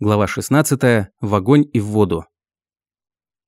Глава 16. В огонь и в воду.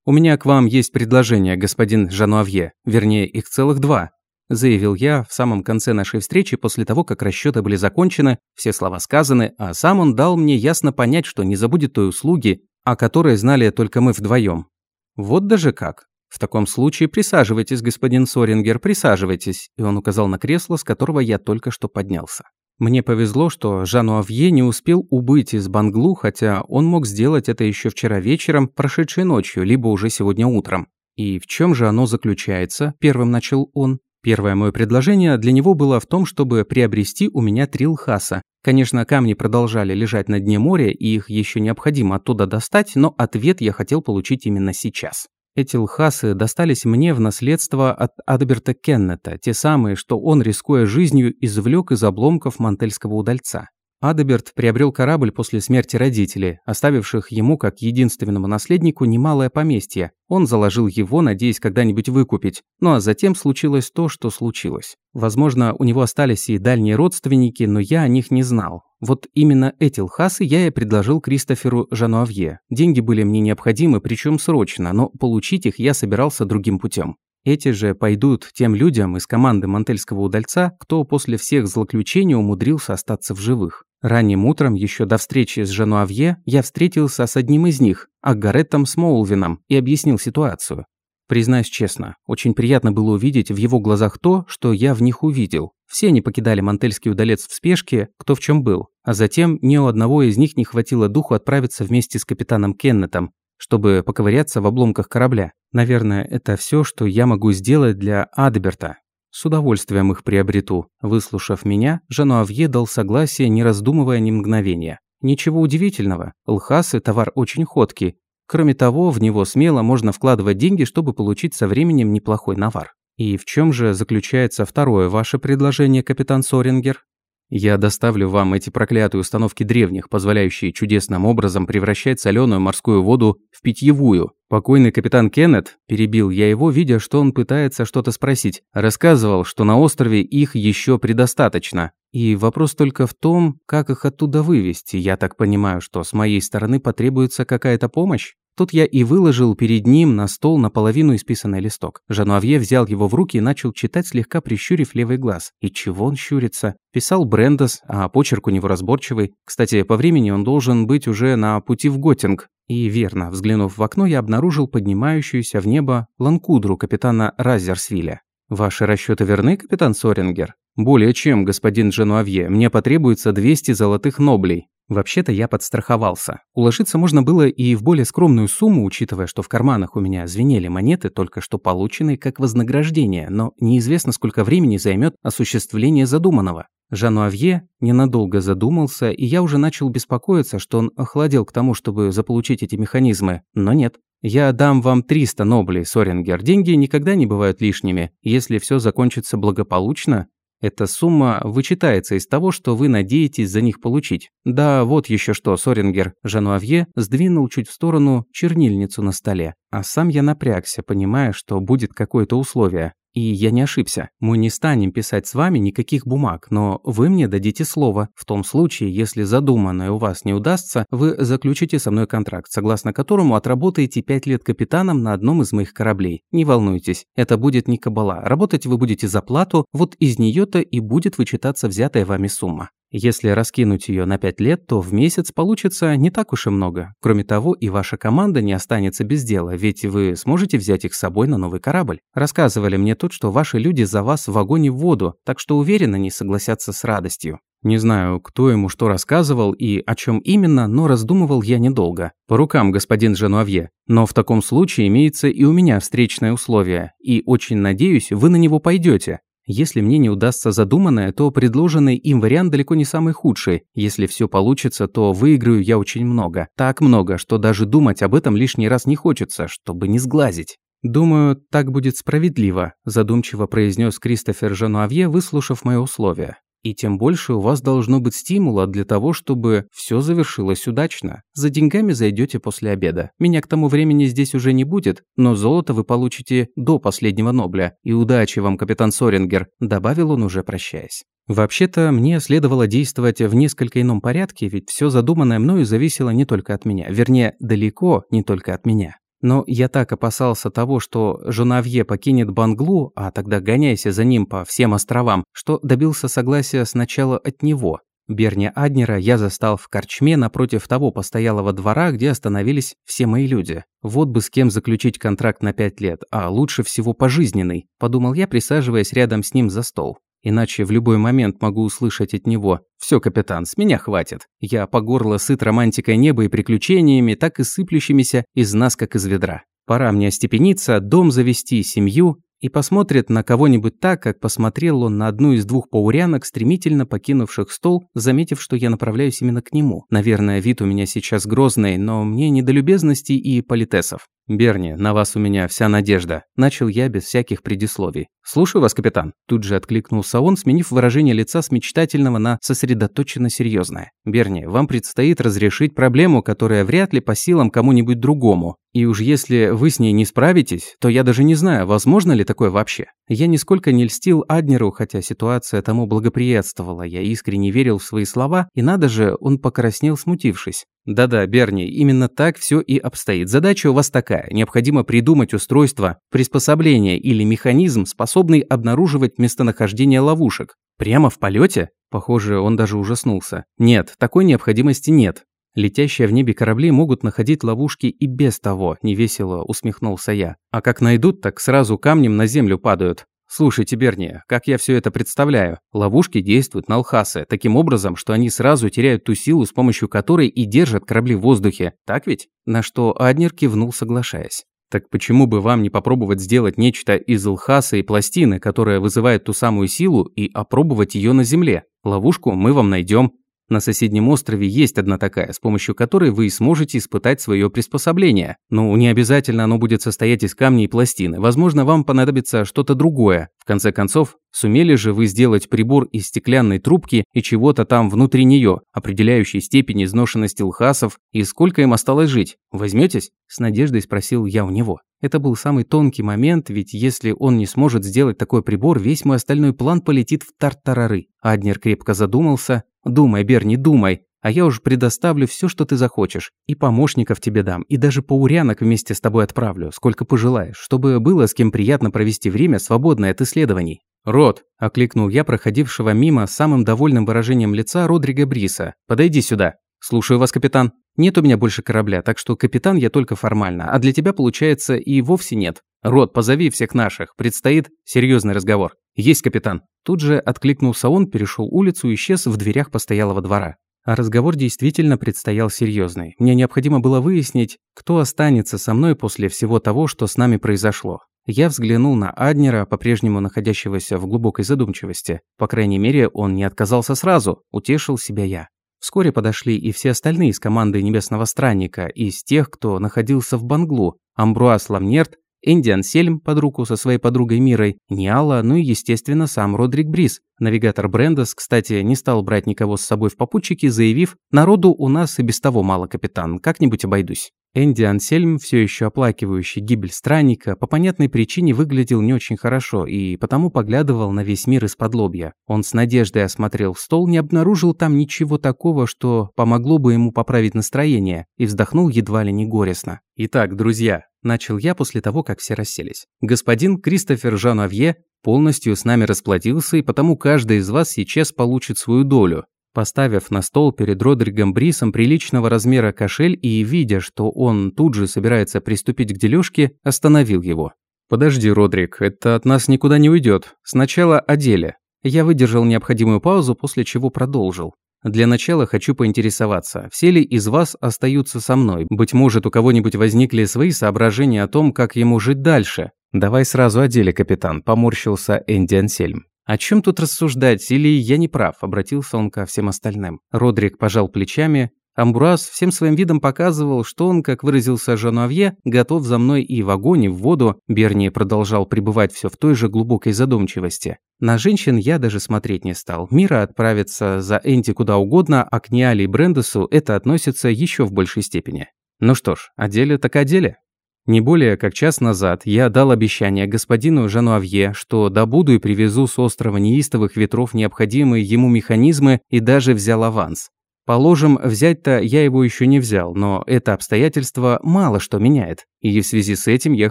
«У меня к вам есть предложение, господин Жануавье, вернее, их целых два», заявил я в самом конце нашей встречи после того, как расчеты были закончены, все слова сказаны, а сам он дал мне ясно понять, что не забудет той услуги, о которой знали только мы вдвоем. Вот даже как. В таком случае присаживайтесь, господин Сорингер, присаживайтесь, и он указал на кресло, с которого я только что поднялся. Мне повезло, что Жану Авье не успел убыть из Банглу, хотя он мог сделать это еще вчера вечером, прошедшей ночью, либо уже сегодня утром. И в чем же оно заключается? Первым начал он. Первое мое предложение для него было в том, чтобы приобрести у меня три лхаса. Конечно, камни продолжали лежать на дне моря, и их еще необходимо оттуда достать, но ответ я хотел получить именно сейчас. Эти лхасы достались мне в наследство от Адберта Кеннета, те самые, что он, рискуя жизнью, извлек из обломков мантельского удальца. Адеберт приобрел корабль после смерти родителей, оставивших ему как единственному наследнику немалое поместье. Он заложил его, надеясь когда-нибудь выкупить. Ну а затем случилось то, что случилось. Возможно, у него остались и дальние родственники, но я о них не знал. Вот именно эти лхасы я и предложил Кристоферу Жануавье. Деньги были мне необходимы, причем срочно, но получить их я собирался другим путем. Эти же пойдут тем людям из команды Мантельского удальца, кто после всех злоключений умудрился остаться в живых. Ранним утром, еще до встречи с Жануавье, я встретился с одним из них, Агареттом Смоулвином, и объяснил ситуацию. Признаюсь честно, очень приятно было увидеть в его глазах то, что я в них увидел. Все они покидали Мантельский удалец в спешке, кто в чем был. А затем ни у одного из них не хватило духу отправиться вместе с капитаном Кеннетом, чтобы поковыряться в обломках корабля. Наверное, это все, что я могу сделать для Адберта. С удовольствием их приобрету. Выслушав меня, Жануавье дал согласие, не раздумывая ни мгновения. Ничего удивительного. Лхасы – товар очень ходкий. Кроме того, в него смело можно вкладывать деньги, чтобы получить со временем неплохой навар. И в чем же заключается второе ваше предложение, капитан Сорингер? Я доставлю вам эти проклятые установки древних, позволяющие чудесным образом превращать соленую морскую воду в питьевую. Покойный капитан Кеннет, перебил я его, видя, что он пытается что-то спросить, рассказывал, что на острове их еще предостаточно. И вопрос только в том, как их оттуда вывести. Я так понимаю, что с моей стороны потребуется какая-то помощь? Тут я и выложил перед ним на стол наполовину исписанный листок. Жануавье взял его в руки и начал читать, слегка прищурив левый глаз. И чего он щурится? Писал Брендос, а почерк у него разборчивый. Кстати, по времени он должен быть уже на пути в Готинг. И верно, взглянув в окно, я обнаружил поднимающуюся в небо ланкудру капитана Разерсвиля. «Ваши расчеты верны, капитан Сорингер?» «Более чем, господин Жануавье. Мне потребуется 200 золотых ноблей». Вообще-то я подстраховался. Уложиться можно было и в более скромную сумму, учитывая, что в карманах у меня звенели монеты, только что полученные как вознаграждение, но неизвестно, сколько времени займет осуществление задуманного. Жануавье ненадолго задумался, и я уже начал беспокоиться, что он охладел к тому, чтобы заполучить эти механизмы, но нет. «Я дам вам 300 ноблей, Сорингер. Деньги никогда не бывают лишними. Если все закончится благополучно, эта сумма вычитается из того, что вы надеетесь за них получить. Да, вот еще что, Сорингер. Жануавье сдвинул чуть в сторону чернильницу на столе. А сам я напрягся, понимая, что будет какое-то условие. И я не ошибся. Мы не станем писать с вами никаких бумаг, но вы мне дадите слово. В том случае, если задуманное у вас не удастся, вы заключите со мной контракт, согласно которому отработаете пять лет капитаном на одном из моих кораблей. Не волнуйтесь, это будет не кабала. Работать вы будете за плату, вот из нее-то и будет вычитаться взятая вами сумма. Если раскинуть ее на 5 лет, то в месяц получится не так уж и много. Кроме того, и ваша команда не останется без дела, ведь вы сможете взять их с собой на новый корабль. Рассказывали мне тут, что ваши люди за вас в огонь в воду, так что уверенно они согласятся с радостью. Не знаю, кто ему что рассказывал и о чем именно, но раздумывал я недолго. По рукам, господин Женуавье. Но в таком случае имеется и у меня встречное условие, и очень надеюсь, вы на него пойдете. Если мне не удастся задуманное, то предложенный им вариант далеко не самый худший. Если все получится, то выиграю я очень много. Так много, что даже думать об этом лишний раз не хочется, чтобы не сглазить. «Думаю, так будет справедливо», – задумчиво произнес Кристофер Жануавье, выслушав мои условия. И тем больше у вас должно быть стимула для того, чтобы все завершилось удачно. За деньгами зайдете после обеда. Меня к тому времени здесь уже не будет, но золото вы получите до последнего Нобля. И удачи вам, капитан Сорингер», – добавил он уже прощаясь. Вообще-то, мне следовало действовать в несколько ином порядке, ведь все задуманное мною зависело не только от меня, вернее, далеко не только от меня. Но я так опасался того, что Жонавье покинет Банглу, а тогда гоняйся за ним по всем островам, что добился согласия сначала от него. Берни Аднера я застал в корчме напротив того постоялого двора, где остановились все мои люди. Вот бы с кем заключить контракт на пять лет, а лучше всего пожизненный, подумал я, присаживаясь рядом с ним за стол. Иначе в любой момент могу услышать от него «Всё, капитан, с меня хватит. Я по горло сыт романтикой неба и приключениями, так и сыплющимися из нас, как из ведра. Пора мне остепениться, дом завести, семью и посмотрит на кого-нибудь так, как посмотрел он на одну из двух паурянок, стремительно покинувших стол, заметив, что я направляюсь именно к нему. Наверное, вид у меня сейчас грозный, но мне не до любезностей и политесов. «Берни, на вас у меня вся надежда», – начал я без всяких предисловий. «Слушаю вас, капитан», – тут же откликнулся он, сменив выражение лица с мечтательного на сосредоточенно серьезное. «Берни, вам предстоит разрешить проблему, которая вряд ли по силам кому-нибудь другому. И уж если вы с ней не справитесь, то я даже не знаю, возможно ли такое вообще. Я нисколько не льстил Аднеру, хотя ситуация тому благоприятствовала. Я искренне верил в свои слова, и надо же, он покраснел, смутившись. Да-да, Берни, именно так все и обстоит. Задача у вас такая. Необходимо придумать устройство, приспособление или механизм, способный обнаруживать местонахождение ловушек. Прямо в полете? Похоже, он даже ужаснулся. Нет, такой необходимости нет. Летящие в небе корабли могут находить ловушки и без того, невесело усмехнулся я. А как найдут, так сразу камнем на землю падают. Слушайте, Берни, как я все это представляю? Ловушки действуют на Алхасы таким образом, что они сразу теряют ту силу, с помощью которой и держат корабли в воздухе. Так ведь? На что Аднер кивнул, соглашаясь. Так почему бы вам не попробовать сделать нечто из Алхаса и пластины, которая вызывает ту самую силу, и опробовать ее на Земле? Ловушку мы вам найдем, на соседнем острове есть одна такая, с помощью которой вы сможете испытать свое приспособление. Но не обязательно оно будет состоять из камней и пластины. Возможно, вам понадобится что-то другое. В конце концов, сумели же вы сделать прибор из стеклянной трубки и чего-то там внутри нее, определяющей степень изношенности лхасов и сколько им осталось жить. Возьметесь? С надеждой спросил я у него. Это был самый тонкий момент, ведь если он не сможет сделать такой прибор, весь мой остальной план полетит в тартарары. Аднер крепко задумался, Думай, Берни, думай, а я уж предоставлю все, что ты захочешь. И помощников тебе дам, и даже паурянок вместе с тобой отправлю, сколько пожелаешь, чтобы было с кем приятно провести время, свободное от исследований». «Рот!» – окликнул я проходившего мимо самым довольным выражением лица Родрига Бриса. «Подойди сюда». «Слушаю вас, капитан. Нет у меня больше корабля, так что капитан я только формально, а для тебя, получается, и вовсе нет. Рот, позови всех наших. Предстоит серьезный разговор». «Есть, капитан». Тут же откликнулся он, перешел улицу и исчез в дверях постоялого двора. А разговор действительно предстоял серьезный. Мне необходимо было выяснить, кто останется со мной после всего того, что с нами произошло. Я взглянул на Аднера, по-прежнему находящегося в глубокой задумчивости. По крайней мере, он не отказался сразу, утешил себя я. Вскоре подошли и все остальные из команды Небесного Странника, из тех, кто находился в Банглу. Амбруас Ламнерт, Энди Ансельм под руку со своей подругой Мирой, Ниала, ну и, естественно, сам Родрик Брис. Навигатор Брендес, кстати, не стал брать никого с собой в попутчики, заявив «Народу у нас и без того мало, капитан, как-нибудь обойдусь». Энди Ансельм, все еще оплакивающий гибель странника, по понятной причине выглядел не очень хорошо и потому поглядывал на весь мир из-под лобья. Он с надеждой осмотрел стол, не обнаружил там ничего такого, что помогло бы ему поправить настроение, и вздохнул едва ли не горестно. «Итак, друзья», – начал я после того, как все расселись. «Господин Кристофер Жанавье полностью с нами расплатился, и потому каждый из вас сейчас получит свою долю. Поставив на стол перед Родригом Брисом приличного размера кошель и видя, что он тут же собирается приступить к дележке, остановил его. «Подожди, Родрик, это от нас никуда не уйдет. Сначала о деле». Я выдержал необходимую паузу, после чего продолжил. Для начала хочу поинтересоваться, все ли из вас остаются со мной? Быть может, у кого-нибудь возникли свои соображения о том, как ему жить дальше? Давай сразу о деле, капитан, поморщился Энди Ансельм. «О чем тут рассуждать? Или я не прав?» – обратился он ко всем остальным. Родрик пожал плечами. Амбруаз всем своим видом показывал, что он, как выразился Жануавье, готов за мной и в огонь, и в воду. Берни продолжал пребывать все в той же глубокой задумчивости. На женщин я даже смотреть не стал. Мира отправится за Энти куда угодно, а к Ниале и Брендесу это относится еще в большей степени. Ну что ж, о деле так о деле. Не более как час назад я дал обещание господину Жануавье, что добуду и привезу с острова неистовых ветров необходимые ему механизмы и даже взял аванс. Положим, взять-то я его еще не взял, но это обстоятельство мало что меняет. И в связи с этим я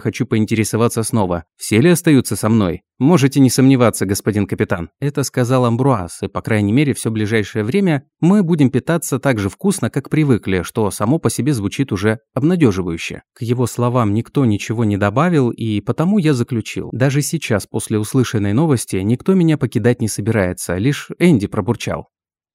хочу поинтересоваться снова. Все ли остаются со мной? Можете не сомневаться, господин капитан. Это сказал Амбруаз, и по крайней мере все ближайшее время мы будем питаться так же вкусно, как привыкли, что само по себе звучит уже обнадеживающе. К его словам никто ничего не добавил, и потому я заключил. Даже сейчас, после услышанной новости, никто меня покидать не собирается, лишь Энди пробурчал.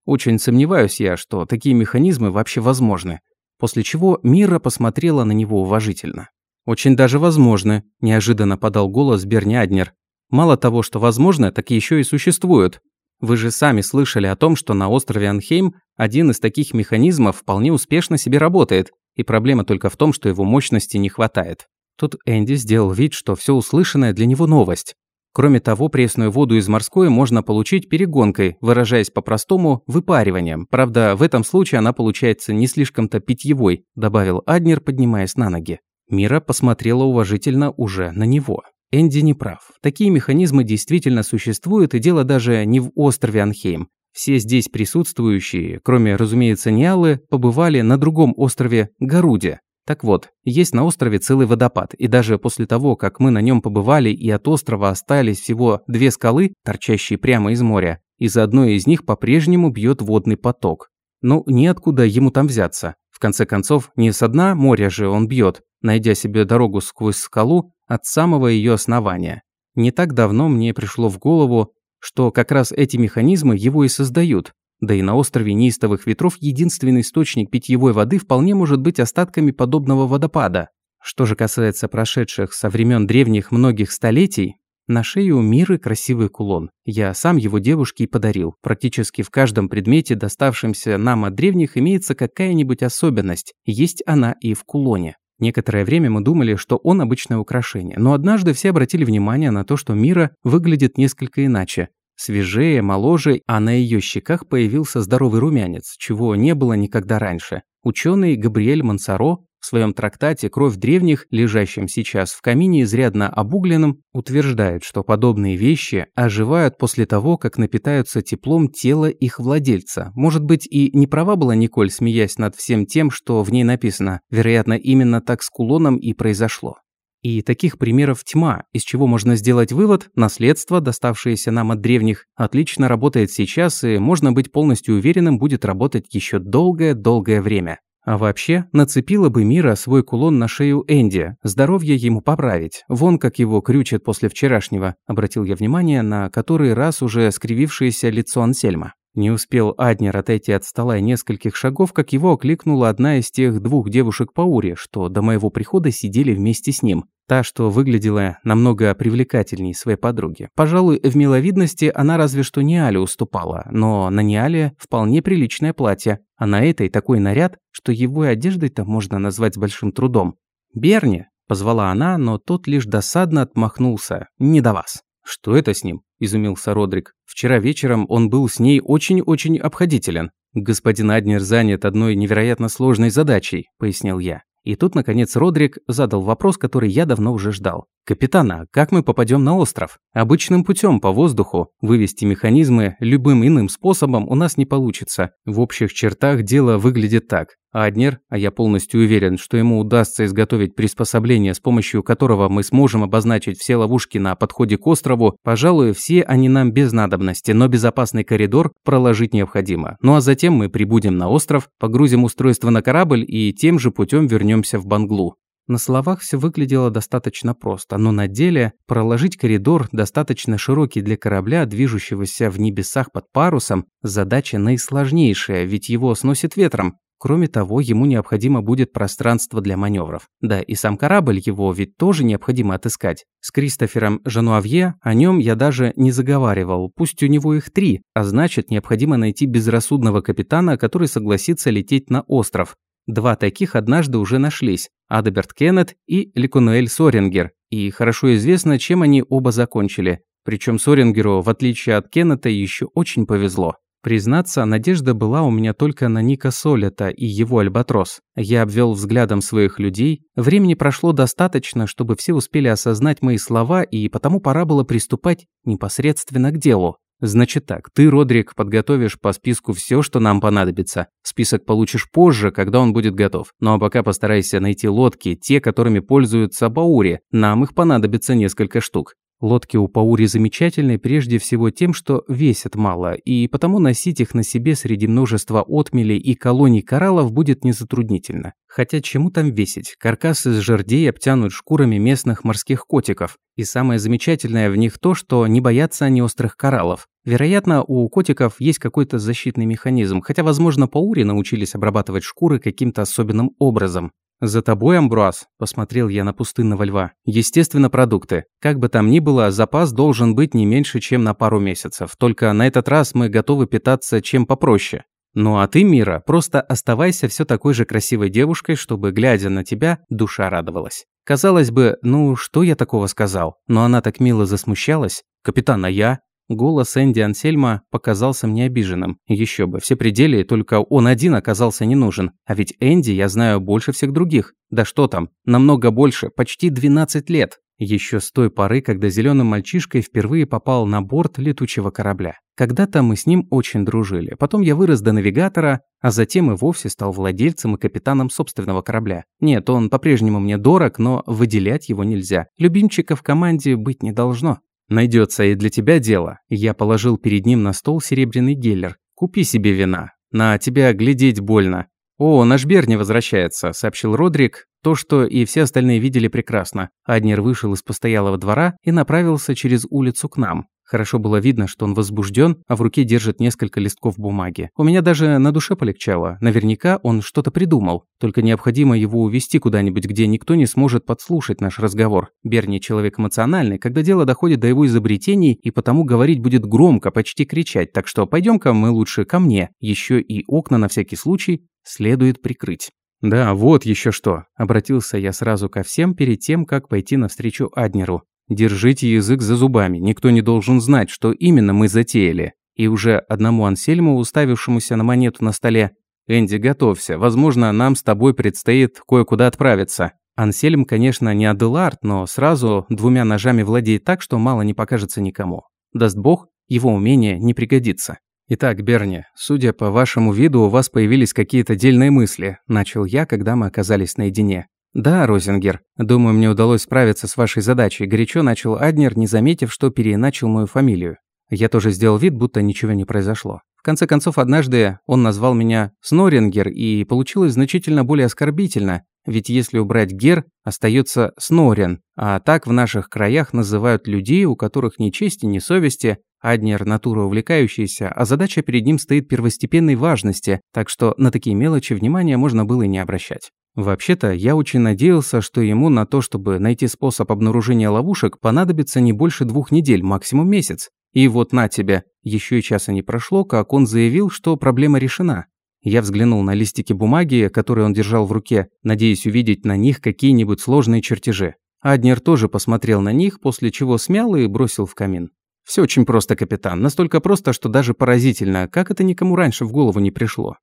Очень сомневаюсь я, что такие механизмы вообще возможны. После чего Мира посмотрела на него уважительно. «Очень даже возможны», – неожиданно подал голос Берни Аднер. «Мало того, что возможно, так еще и существуют. Вы же сами слышали о том, что на острове Анхейм один из таких механизмов вполне успешно себе работает, и проблема только в том, что его мощности не хватает». Тут Энди сделал вид, что все услышанное для него новость. Кроме того, пресную воду из морской можно получить перегонкой, выражаясь по-простому, выпариванием. Правда, в этом случае она получается не слишком-то питьевой, добавил Аднер, поднимаясь на ноги. Мира посмотрела уважительно уже на него. Энди не прав. Такие механизмы действительно существуют, и дело даже не в острове Анхейм. Все здесь присутствующие, кроме, разумеется, Ниалы, побывали на другом острове Гаруде, так вот, есть на острове целый водопад, и даже после того, как мы на нем побывали и от острова остались всего две скалы, торчащие прямо из моря, из одной из них по-прежнему бьет водный поток. Ну, неоткуда ему там взяться. В конце концов, не с дна моря же он бьет, найдя себе дорогу сквозь скалу от самого ее основания. Не так давно мне пришло в голову, что как раз эти механизмы его и создают, да и на острове неистовых ветров единственный источник питьевой воды вполне может быть остатками подобного водопада. Что же касается прошедших со времен древних многих столетий, на шее у Миры красивый кулон. Я сам его девушке и подарил. Практически в каждом предмете, доставшемся нам от древних, имеется какая-нибудь особенность. Есть она и в кулоне. Некоторое время мы думали, что он обычное украшение, но однажды все обратили внимание на то, что Мира выглядит несколько иначе. Свежее, моложе, а на ее щеках появился здоровый румянец, чего не было никогда раньше. Ученый Габриэль Мансаро в своем трактате «Кровь древних», лежащем сейчас в камине изрядно обугленном, утверждает, что подобные вещи оживают после того, как напитаются теплом тела их владельца. Может быть, и не права была Николь, смеясь над всем тем, что в ней написано. Вероятно, именно так с кулоном и произошло. И таких примеров тьма, из чего можно сделать вывод, наследство, доставшееся нам от древних, отлично работает сейчас и, можно быть полностью уверенным, будет работать еще долгое-долгое время. А вообще, нацепила бы Мира свой кулон на шею Энди, здоровье ему поправить. Вон как его крючит после вчерашнего, обратил я внимание на который раз уже скривившееся лицо Ансельма. Не успел Аднер отойти от стола нескольких шагов, как его окликнула одна из тех двух девушек Паури, что до моего прихода сидели вместе с ним. Та, что выглядела намного привлекательней своей подруги. Пожалуй, в миловидности она разве что Ниале уступала, но на Ниале вполне приличное платье, а на этой такой наряд, что его и одеждой-то можно назвать с большим трудом. «Берни!» – позвала она, но тот лишь досадно отмахнулся. «Не до вас». «Что это с ним?» – изумился Родрик. «Вчера вечером он был с ней очень-очень обходителен». «Господин Аднер занят одной невероятно сложной задачей», – пояснил я. И тут, наконец, Родрик задал вопрос, который я давно уже ждал. «Капитана, как мы попадем на остров? Обычным путем по воздуху. Вывести механизмы любым иным способом у нас не получится. В общих чертах дело выглядит так. Аднер, а я полностью уверен, что ему удастся изготовить приспособление, с помощью которого мы сможем обозначить все ловушки на подходе к острову, пожалуй, все они нам без надобности, но безопасный коридор проложить необходимо. Ну а затем мы прибудем на остров, погрузим устройство на корабль и тем же путем вернемся в Банглу. На словах все выглядело достаточно просто, но на деле проложить коридор, достаточно широкий для корабля, движущегося в небесах под парусом, задача наисложнейшая, ведь его сносит ветром. Кроме того, ему необходимо будет пространство для маневров. Да, и сам корабль его ведь тоже необходимо отыскать. С Кристофером Жануавье о нем я даже не заговаривал, пусть у него их три, а значит, необходимо найти безрассудного капитана, который согласится лететь на остров. Два таких однажды уже нашлись – Адеберт Кеннет и Ликунуэль Сорингер, и хорошо известно, чем они оба закончили. Причем Сорингеру, в отличие от Кеннета, еще очень повезло. Признаться, надежда была у меня только на Ника Солета и его Альбатрос. Я обвел взглядом своих людей. Времени прошло достаточно, чтобы все успели осознать мои слова, и потому пора было приступать непосредственно к делу. Значит так, ты, Родрик, подготовишь по списку все, что нам понадобится. Список получишь позже, когда он будет готов. Ну а пока постарайся найти лодки, те, которыми пользуются Баури. Нам их понадобится несколько штук. Лодки у Паури замечательны прежде всего тем, что весят мало, и потому носить их на себе среди множества отмелей и колоний кораллов будет незатруднительно. Хотя чему там весить? Каркас из жердей обтянут шкурами местных морских котиков. И самое замечательное в них то, что не боятся они острых кораллов. Вероятно, у котиков есть какой-то защитный механизм, хотя, возможно, паури научились обрабатывать шкуры каким-то особенным образом. «За тобой, Амбруаз», – посмотрел я на пустынного льва. «Естественно, продукты. Как бы там ни было, запас должен быть не меньше, чем на пару месяцев. Только на этот раз мы готовы питаться чем попроще. Ну а ты, Мира, просто оставайся все такой же красивой девушкой, чтобы, глядя на тебя, душа радовалась. Казалось бы, ну что я такого сказал? Но она так мило засмущалась. Капитан, а я? Голос Энди Ансельма показался мне обиженным. Еще бы, все пределы, только он один оказался не нужен. А ведь Энди я знаю больше всех других. Да что там, намного больше, почти 12 лет. Еще с той поры, когда зеленым мальчишкой впервые попал на борт летучего корабля. Когда-то мы с ним очень дружили. Потом я вырос до навигатора, а затем и вовсе стал владельцем и капитаном собственного корабля. Нет, он по-прежнему мне дорог, но выделять его нельзя. Любимчика в команде быть не должно. Найдется и для тебя дело. Я положил перед ним на стол серебряный геллер. Купи себе вина. На тебя глядеть больно. «О, наш Берни возвращается», – сообщил Родрик. То, что и все остальные видели прекрасно. Аднер вышел из постоялого двора и направился через улицу к нам. Хорошо было видно, что он возбужден, а в руке держит несколько листков бумаги. У меня даже на душе полегчало. Наверняка он что-то придумал. Только необходимо его увести куда-нибудь, где никто не сможет подслушать наш разговор. Берни человек эмоциональный, когда дело доходит до его изобретений, и потому говорить будет громко, почти кричать. Так что пойдем-ка мы лучше ко мне. Еще и окна на всякий случай следует прикрыть. «Да, вот еще что», – обратился я сразу ко всем перед тем, как пойти навстречу Аднеру. Держите язык за зубами, никто не должен знать, что именно мы затеяли. И уже одному Ансельму, уставившемуся на монету на столе, «Энди, готовься, возможно, нам с тобой предстоит кое-куда отправиться». Ансельм, конечно, не Аделард, но сразу двумя ножами владеет так, что мало не покажется никому. Даст бог, его умение не пригодится. «Итак, Берни, судя по вашему виду, у вас появились какие-то дельные мысли», – начал я, когда мы оказались наедине. «Да, Розингер. Думаю, мне удалось справиться с вашей задачей», – горячо начал Аднер, не заметив, что переиначил мою фамилию. Я тоже сделал вид, будто ничего не произошло. В конце концов, однажды он назвал меня Снорингер, и получилось значительно более оскорбительно, ведь если убрать «гер», остается «снорен», а так в наших краях называют людей, у которых ни чести, ни совести, Аднер – натура увлекающаяся, а задача перед ним стоит первостепенной важности, так что на такие мелочи внимания можно было и не обращать. Вообще-то, я очень надеялся, что ему на то, чтобы найти способ обнаружения ловушек, понадобится не больше двух недель, максимум месяц. И вот на тебе, еще и часа не прошло, как он заявил, что проблема решена. Я взглянул на листики бумаги, которые он держал в руке, надеясь увидеть на них какие-нибудь сложные чертежи. Аднер тоже посмотрел на них, после чего смял и бросил в камин. Все очень просто, капитан. Настолько просто, что даже поразительно, как это никому раньше в голову не пришло.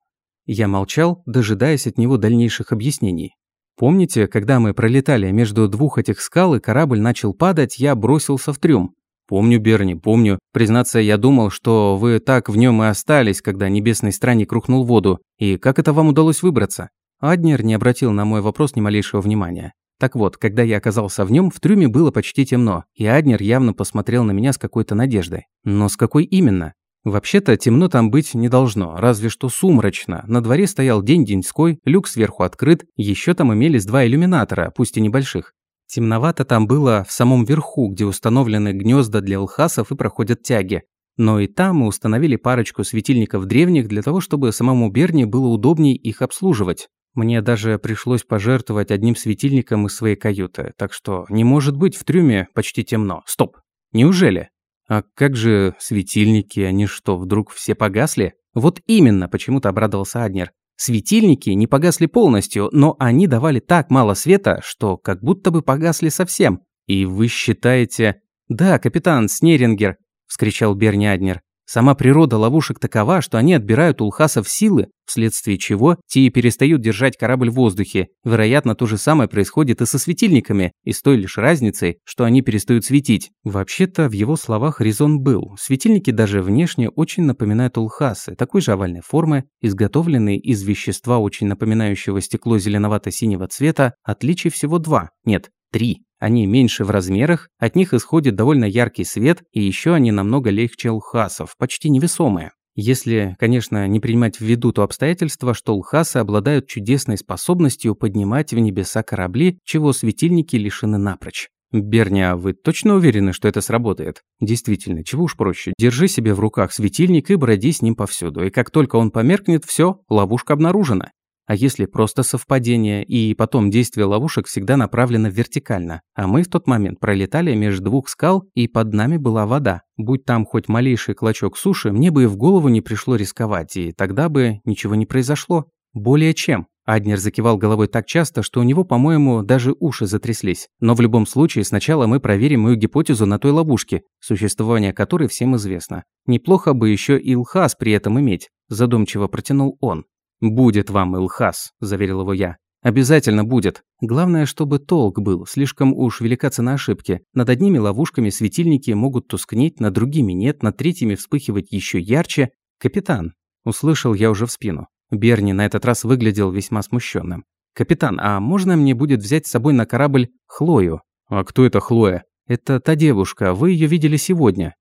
Я молчал, дожидаясь от него дальнейших объяснений. Помните, когда мы пролетали между двух этих скал и корабль начал падать, я бросился в трюм. Помню, Берни, помню. Признаться, я думал, что вы так в нем и остались, когда небесный странник рухнул в воду. И как это вам удалось выбраться? Аднер не обратил на мой вопрос ни малейшего внимания. Так вот, когда я оказался в нем, в трюме было почти темно, и Аднер явно посмотрел на меня с какой-то надеждой. Но с какой именно? Вообще-то темно там быть не должно, разве что сумрачно. На дворе стоял день деньской, люк сверху открыт, еще там имелись два иллюминатора, пусть и небольших. Темновато там было в самом верху, где установлены гнезда для лхасов и проходят тяги. Но и там мы установили парочку светильников древних для того, чтобы самому Берни было удобней их обслуживать. Мне даже пришлось пожертвовать одним светильником из своей каюты, так что не может быть в трюме почти темно. Стоп. Неужели? А как же светильники, они что, вдруг все погасли? Вот именно, почему-то обрадовался Аднер. Светильники не погасли полностью, но они давали так мало света, что как будто бы погасли совсем. И вы считаете... Да, капитан Снерингер, вскричал Берни Аднер. Сама природа ловушек такова, что они отбирают у лхасов силы, вследствие чего те и перестают держать корабль в воздухе. Вероятно, то же самое происходит и со светильниками, и с той лишь разницей, что они перестают светить. Вообще-то, в его словах резон был. Светильники даже внешне очень напоминают улхасы, такой же овальной формы, изготовленные из вещества, очень напоминающего стекло зеленовато-синего цвета, отличий всего два. Нет, три. Они меньше в размерах, от них исходит довольно яркий свет, и еще они намного легче лхасов, почти невесомые. Если, конечно, не принимать в виду то обстоятельство, что лхасы обладают чудесной способностью поднимать в небеса корабли, чего светильники лишены напрочь. «Берни, а вы точно уверены, что это сработает?» «Действительно, чего уж проще. Держи себе в руках светильник и броди с ним повсюду. И как только он померкнет, все, ловушка обнаружена. А если просто совпадение, и потом действие ловушек всегда направлено вертикально, а мы в тот момент пролетали между двух скал, и под нами была вода. Будь там хоть малейший клочок суши, мне бы и в голову не пришло рисковать, и тогда бы ничего не произошло. Более чем. Аднер закивал головой так часто, что у него, по-моему, даже уши затряслись. Но в любом случае, сначала мы проверим мою гипотезу на той ловушке, существование которой всем известно. Неплохо бы еще и Илхас при этом иметь, задумчиво протянул он. «Будет вам, Илхас», – заверил его я. «Обязательно будет. Главное, чтобы толк был. Слишком уж велика цена ошибки. Над одними ловушками светильники могут тускнеть, над другими нет, над третьими вспыхивать еще ярче. Капитан!» – услышал я уже в спину. Берни на этот раз выглядел весьма смущенным. «Капитан, а можно мне будет взять с собой на корабль Хлою?» «А кто это Хлоя?» «Это та девушка. Вы ее видели сегодня.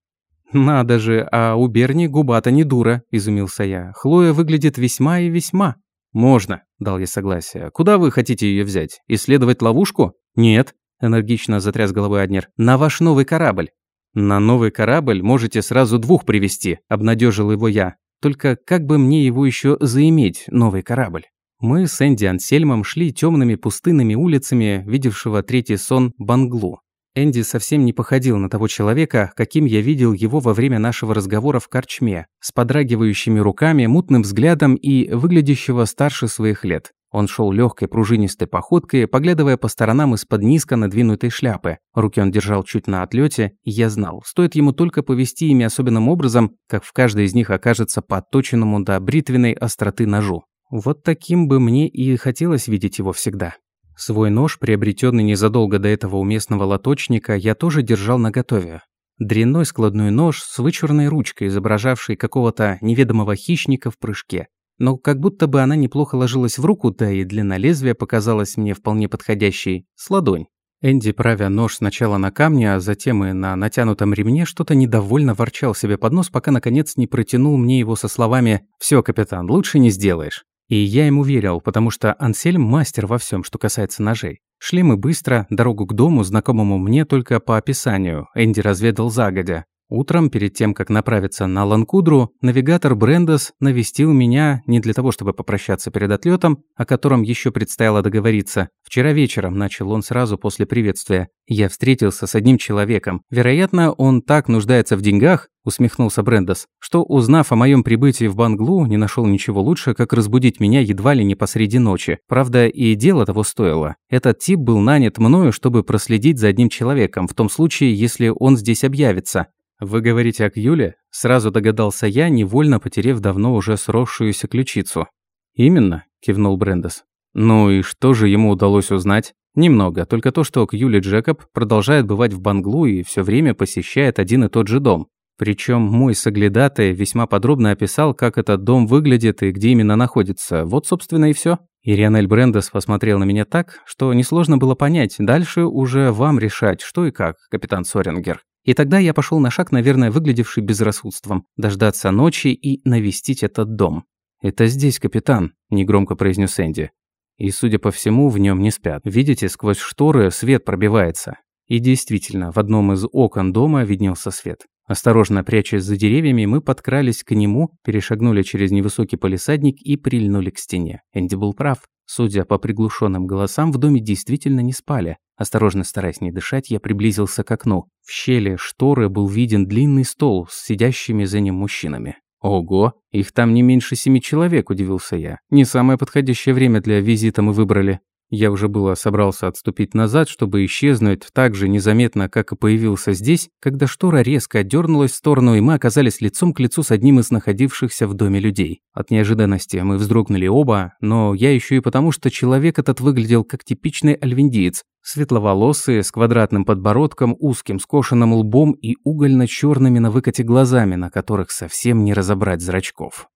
«Надо же, а у Берни губа-то не дура», – изумился я. «Хлоя выглядит весьма и весьма». «Можно», – дал я согласие. «Куда вы хотите ее взять? Исследовать ловушку?» «Нет», – энергично затряс головой Аднер. «На ваш новый корабль». «На новый корабль можете сразу двух привести, обнадежил его я. «Только как бы мне его еще заиметь, новый корабль?» Мы с Энди Ансельмом шли темными пустынными улицами, видевшего третий сон Банглу. Энди совсем не походил на того человека, каким я видел его во время нашего разговора в корчме, с подрагивающими руками, мутным взглядом и выглядящего старше своих лет. Он шел легкой пружинистой походкой, поглядывая по сторонам из-под низко надвинутой шляпы. Руки он держал чуть на отлете, и я знал, стоит ему только повести ими особенным образом, как в каждой из них окажется подточенному до бритвенной остроты ножу. Вот таким бы мне и хотелось видеть его всегда. Свой нож, приобретенный незадолго до этого у местного лоточника, я тоже держал наготове. Дрянной складной нож с вычурной ручкой, изображавшей какого-то неведомого хищника в прыжке. Но как будто бы она неплохо ложилась в руку, да и длина лезвия показалась мне вполне подходящей, с ладонь. Энди, правя нож сначала на камне, а затем и на натянутом ремне, что-то недовольно ворчал себе под нос, пока наконец не протянул мне его со словами «Всё, капитан, лучше не сделаешь». И я ему верил, потому что Ансельм мастер во всем, что касается ножей. Шли мы быстро, дорогу к дому, знакомому мне только по описанию, Энди разведал загодя. Утром, перед тем, как направиться на Ланкудру, навигатор Брендес навестил меня не для того, чтобы попрощаться перед отлетом, о котором еще предстояло договориться. Вчера вечером, начал он сразу после приветствия, я встретился с одним человеком. Вероятно, он так нуждается в деньгах, усмехнулся Брендес, что, узнав о моем прибытии в Банглу, не нашел ничего лучше, как разбудить меня едва ли не посреди ночи. Правда, и дело того стоило. Этот тип был нанят мною, чтобы проследить за одним человеком, в том случае, если он здесь объявится. «Вы говорите о Кьюле?» – сразу догадался я, невольно потерев давно уже сросшуюся ключицу. «Именно», – кивнул Брендес. «Ну и что же ему удалось узнать?» «Немного, только то, что Кьюли Джекоб продолжает бывать в Банглу и все время посещает один и тот же дом. Причем мой соглядатай весьма подробно описал, как этот дом выглядит и где именно находится. Вот, собственно, и все. Ирианель Брендес посмотрел на меня так, что несложно было понять. Дальше уже вам решать, что и как, капитан Сорингер. И тогда я пошел на шаг, наверное, выглядевший безрассудством, дождаться ночи и навестить этот дом. «Это здесь, капитан», – негромко произнес Энди. И, судя по всему, в нем не спят. Видите, сквозь шторы свет пробивается. И действительно, в одном из окон дома виднелся свет. Осторожно прячась за деревьями, мы подкрались к нему, перешагнули через невысокий полисадник и прильнули к стене. Энди был прав. Судя по приглушенным голосам, в доме действительно не спали. Осторожно стараясь не дышать, я приблизился к окну. В щели шторы был виден длинный стол с сидящими за ним мужчинами. «Ого, их там не меньше семи человек», – удивился я. «Не самое подходящее время для визита мы выбрали». Я уже было собрался отступить назад, чтобы исчезнуть так же незаметно, как и появился здесь, когда штора резко отдернулась в сторону, и мы оказались лицом к лицу с одним из находившихся в доме людей. От неожиданности мы вздрогнули оба, но я еще и потому, что человек этот выглядел как типичный альвиндиец, светловолосый, с квадратным подбородком, узким скошенным лбом и угольно черными на выкате глазами, на которых совсем не разобрать зрачков.